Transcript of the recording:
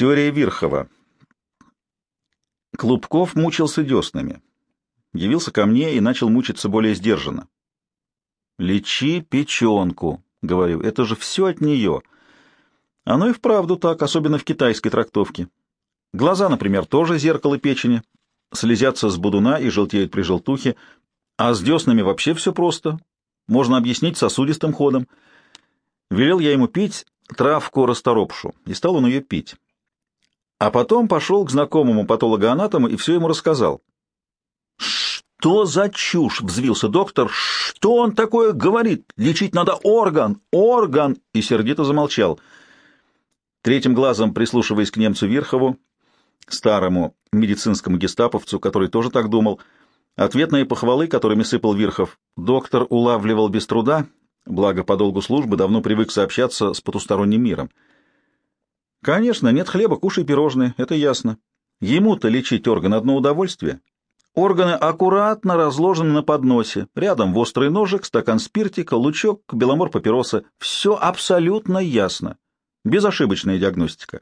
Теория Вирхова. Клубков мучился деснами. Явился ко мне и начал мучиться более сдержанно. «Лечи печенку», — говорю, — «это же все от нее». Оно и вправду так, особенно в китайской трактовке. Глаза, например, тоже зеркало печени, слезятся с будуна и желтеют при желтухе, а с деснами вообще все просто. Можно объяснить сосудистым ходом. Велел я ему пить травку расторопшу, и стал он ее пить. А потом пошел к знакомому патологоанатому и все ему рассказал. «Что за чушь?» — взвился доктор. «Что он такое говорит? Лечить надо орган! Орган!» И сердито замолчал. Третьим глазом, прислушиваясь к немцу Верхову, старому медицинскому гестаповцу, который тоже так думал, ответные похвалы, которыми сыпал Верхов, доктор улавливал без труда, благо по долгу службы давно привык сообщаться с потусторонним миром. Конечно, нет хлеба, кушай пирожные, это ясно. Ему-то лечить орган одно удовольствие. Органы аккуратно разложены на подносе. Рядом в острый ножик, стакан спиртика, лучок, беломор папироса. Все абсолютно ясно. Безошибочная диагностика.